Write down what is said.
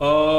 Uh,